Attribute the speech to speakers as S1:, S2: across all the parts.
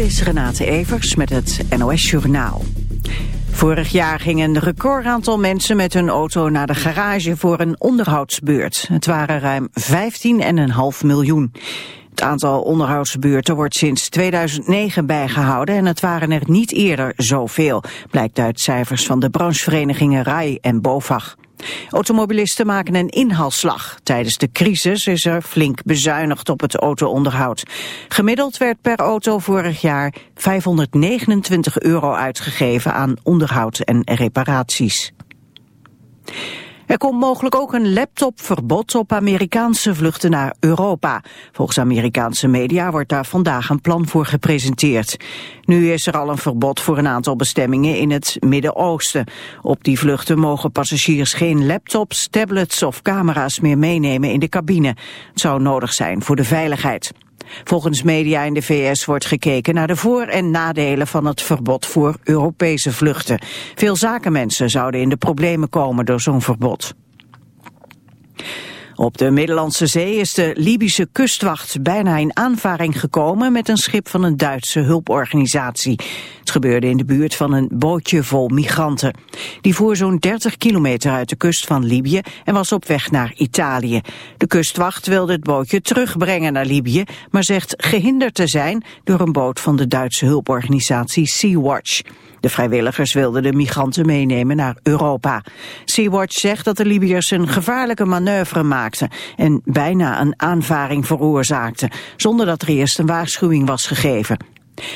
S1: is Renate Evers met het NOS Journaal. Vorig jaar ging een record aantal mensen met hun auto naar de garage voor een onderhoudsbeurt. Het waren ruim 15,5 miljoen. Het aantal onderhoudsbeurten wordt sinds 2009 bijgehouden en het waren er niet eerder zoveel, blijkt uit cijfers van de brancheverenigingen RAI en BOVAG. Automobilisten maken een inhaalslag. Tijdens de crisis is er flink bezuinigd op het autoonderhoud. Gemiddeld werd per auto vorig jaar 529 euro uitgegeven aan onderhoud en reparaties. Er komt mogelijk ook een laptopverbod op Amerikaanse vluchten naar Europa. Volgens Amerikaanse media wordt daar vandaag een plan voor gepresenteerd. Nu is er al een verbod voor een aantal bestemmingen in het Midden-Oosten. Op die vluchten mogen passagiers geen laptops, tablets of camera's meer meenemen in de cabine. Het zou nodig zijn voor de veiligheid. Volgens media in de VS wordt gekeken naar de voor- en nadelen van het verbod voor Europese vluchten. Veel zakenmensen zouden in de problemen komen door zo'n verbod. Op de Middellandse Zee is de Libische kustwacht bijna in aanvaring gekomen met een schip van een Duitse hulporganisatie. Het gebeurde in de buurt van een bootje vol migranten. Die voer zo'n 30 kilometer uit de kust van Libië en was op weg naar Italië. De kustwacht wilde het bootje terugbrengen naar Libië, maar zegt gehinderd te zijn door een boot van de Duitse hulporganisatie Sea-Watch. De vrijwilligers wilden de migranten meenemen naar Europa. Sea-Watch zegt dat de Libiërs een gevaarlijke manoeuvre maakten en bijna een aanvaring veroorzaakten, zonder dat er eerst een waarschuwing was gegeven.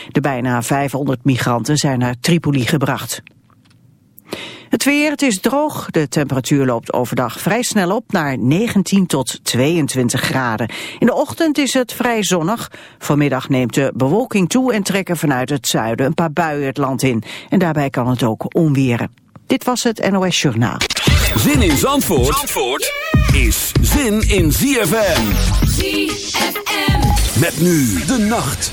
S1: De bijna 500 migranten zijn naar Tripoli gebracht. Het weer, het is droog. De temperatuur loopt overdag vrij snel op naar 19 tot 22 graden. In de ochtend is het vrij zonnig. Vanmiddag neemt de bewolking toe en trekken vanuit het zuiden een paar buien het land in. En daarbij kan het ook onweren. Dit was het NOS Journaal.
S2: Zin in Zandvoort, Zandvoort is zin in ZFM.
S3: ZFM.
S2: Met nu de nacht.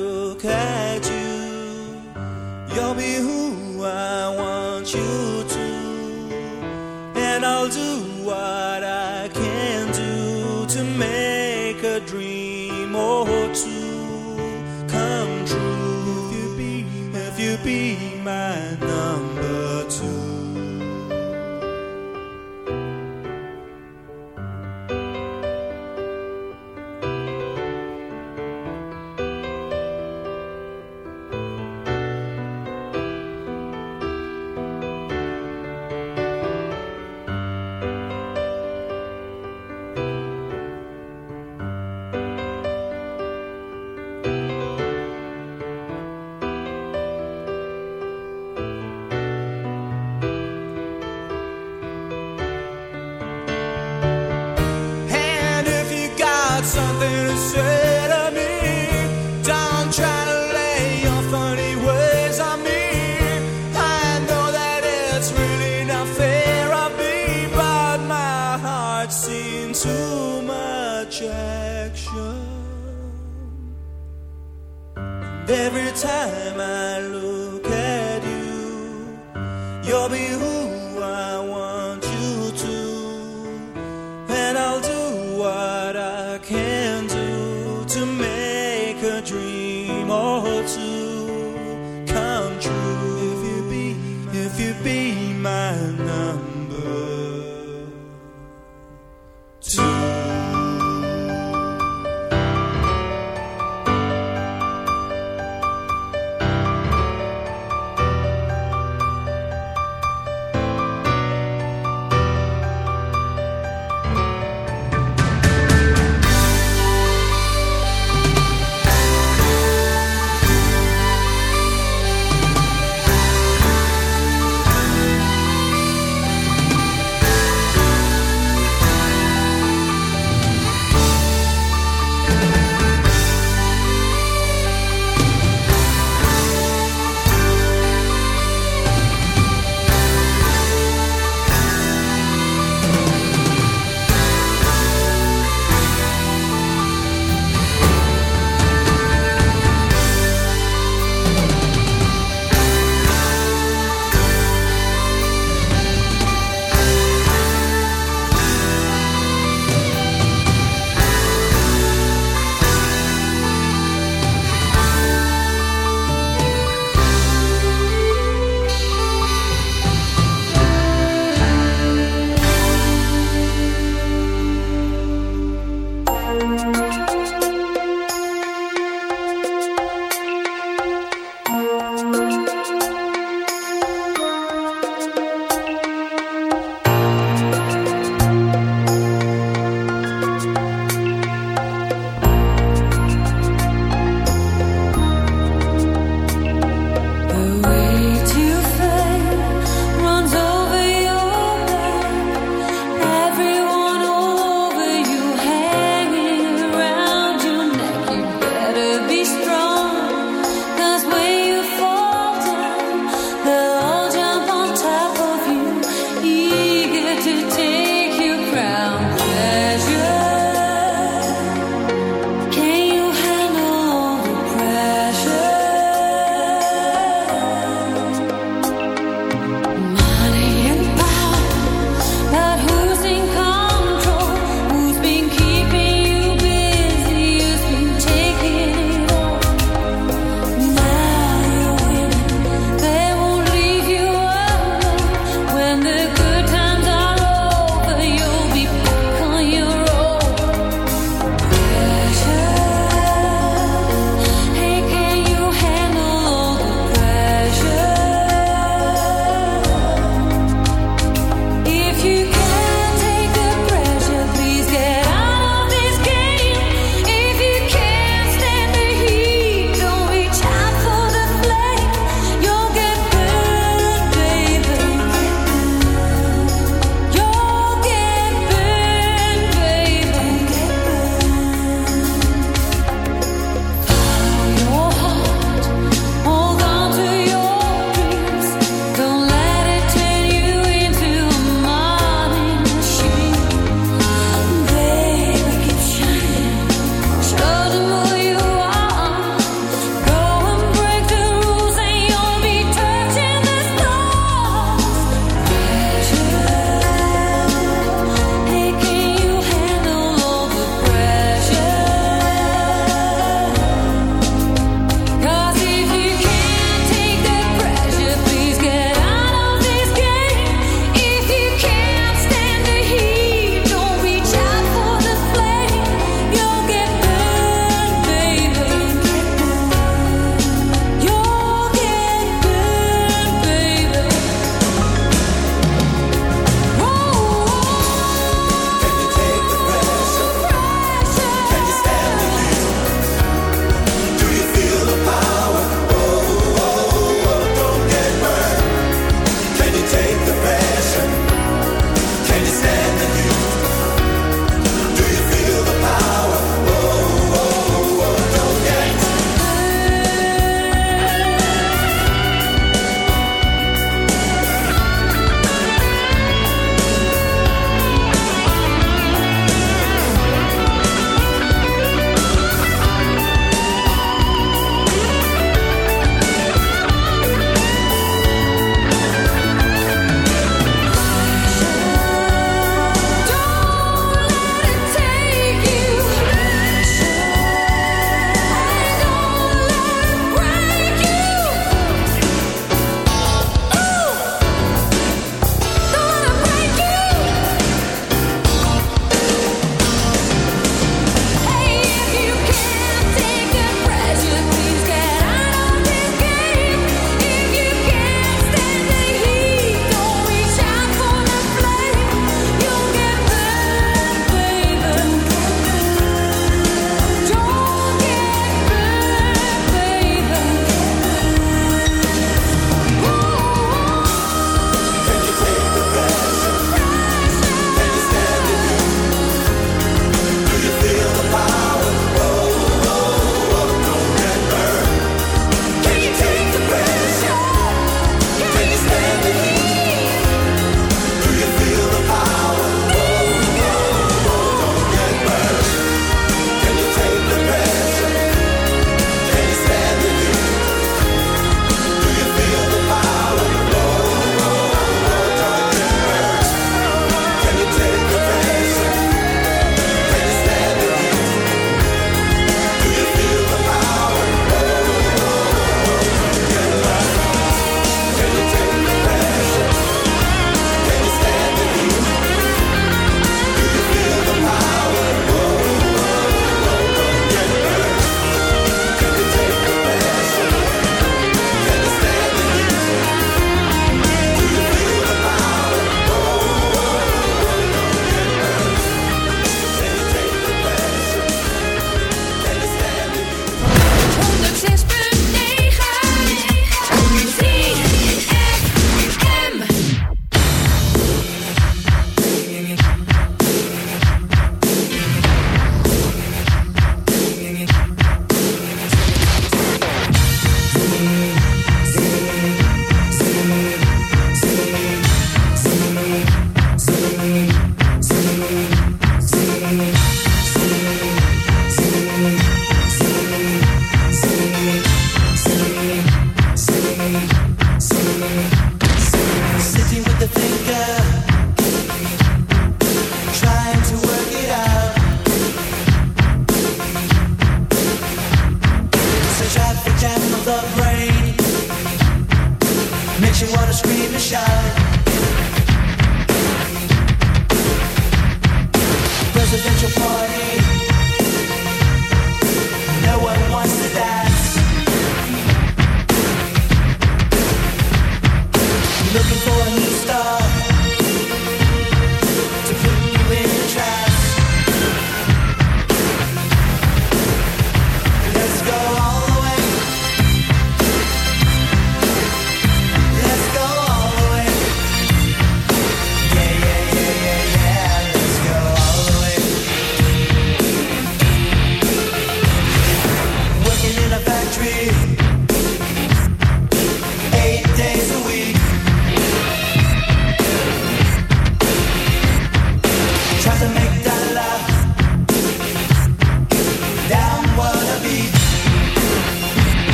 S4: be who I want you to. And I'll do what I can do to make a dream or two come true. If you be, if you be my number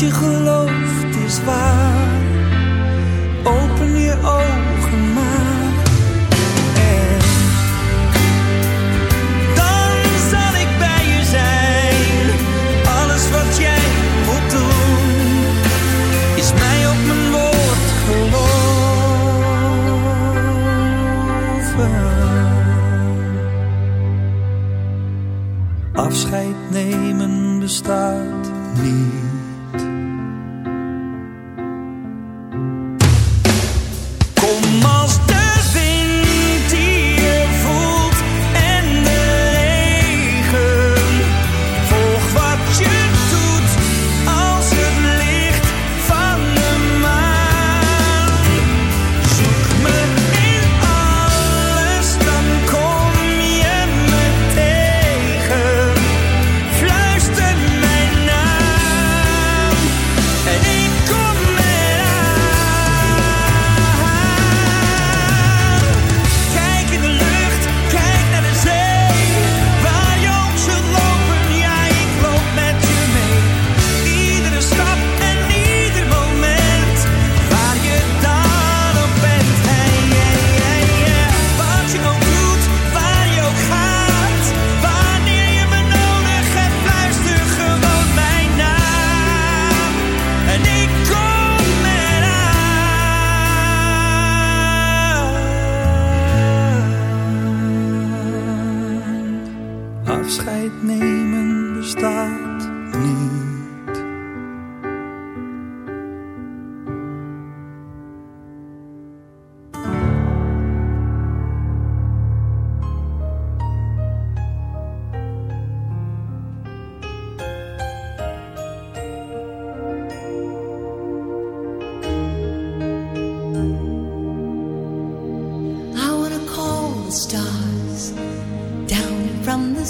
S3: Тихо.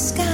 S3: Sky.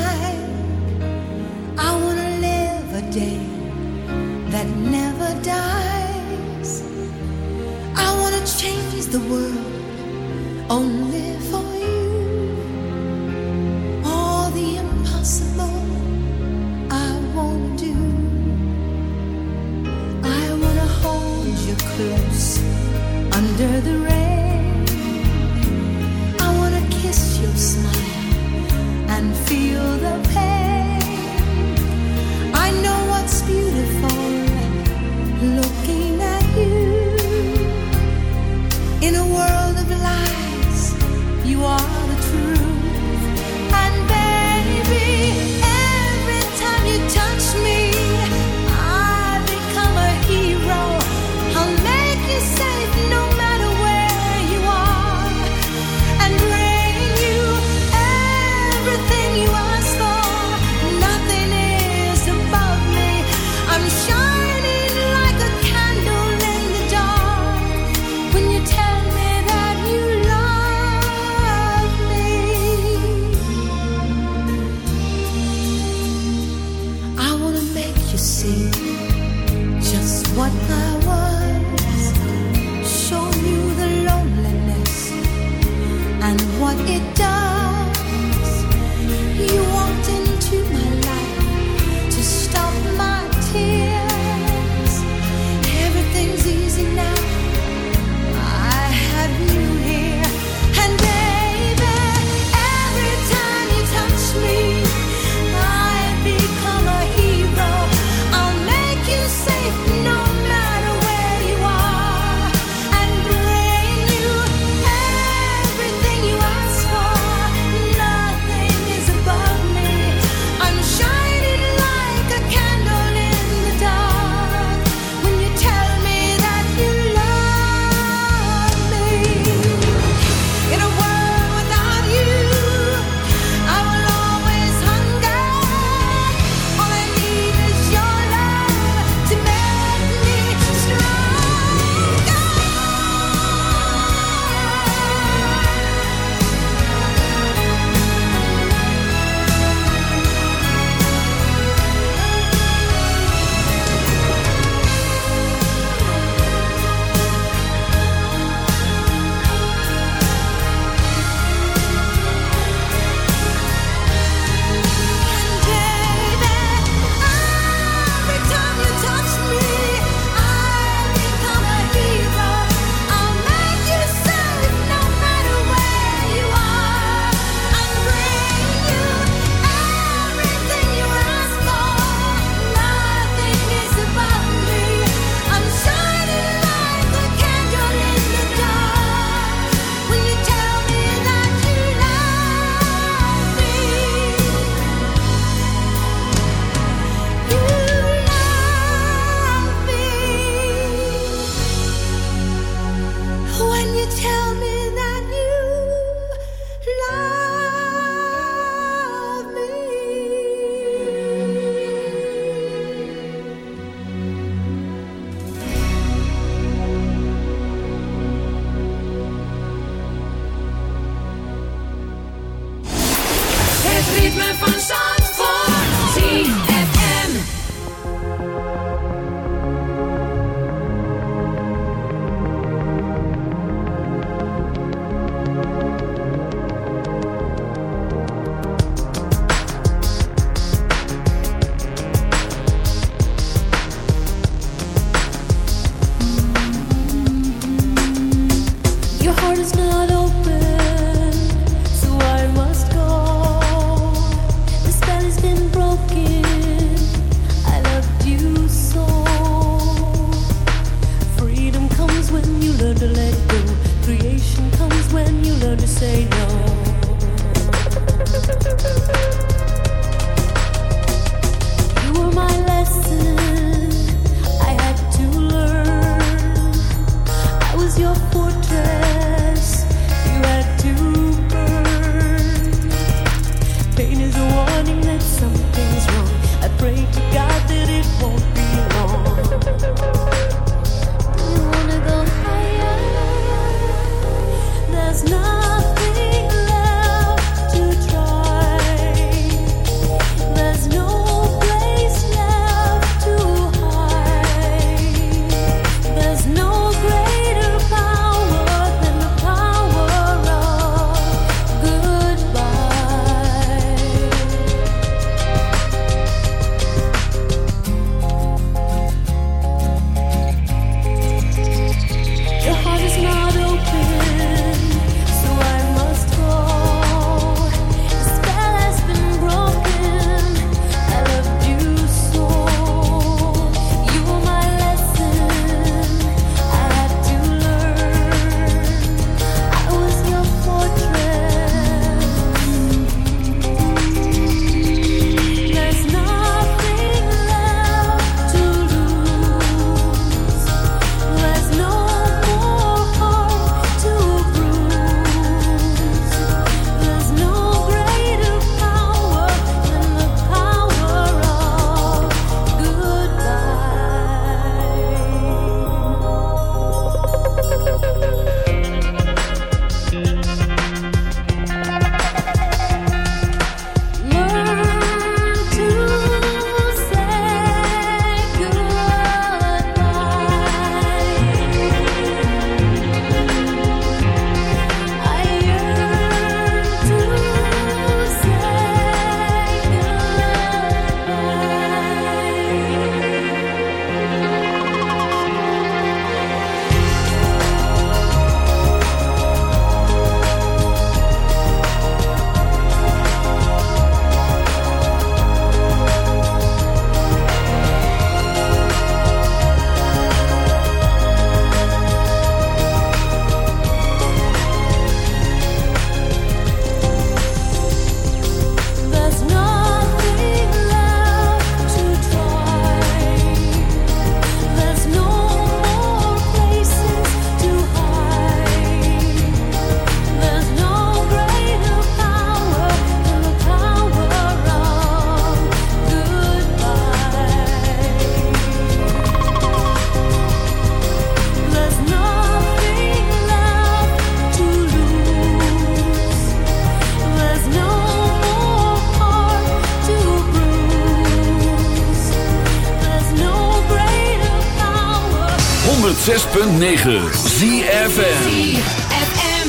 S2: 106.9 ZFM.
S3: ZFM.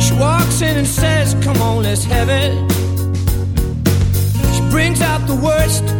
S5: She walks in and says, Come on, let's have it. She brings out the worst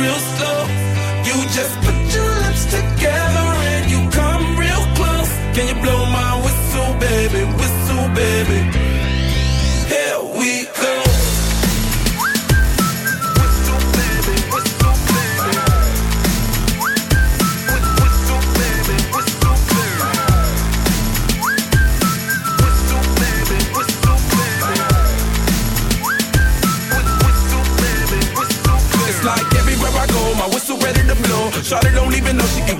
S6: real slow. You just put your lips together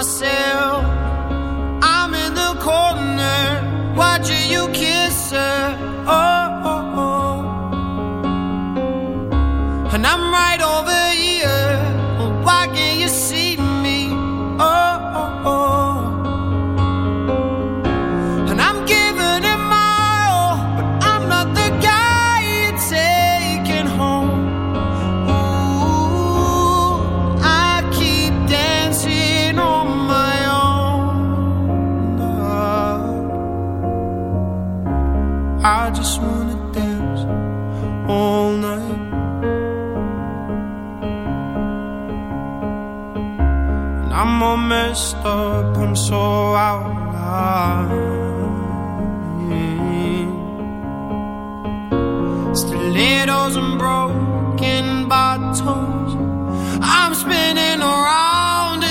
S5: myself. just wanna dance all night I'm all messed up, I'm so out of line. Stilettos and broken bottles I'm spinning around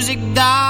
S5: music dies,